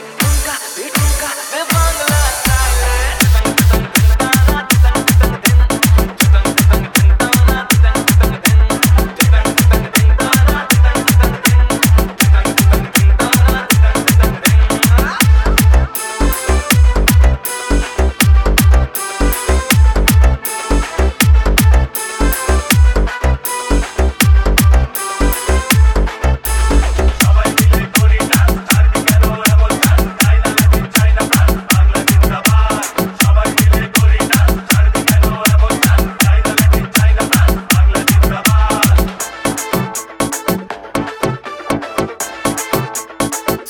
nunca, e nunca me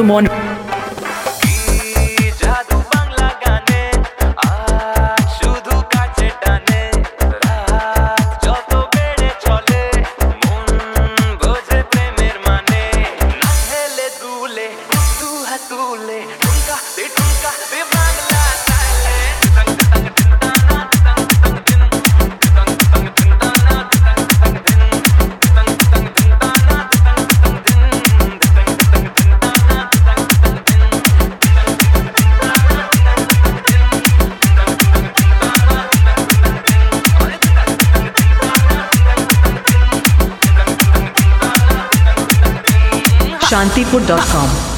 Sumon. Shantipur dot com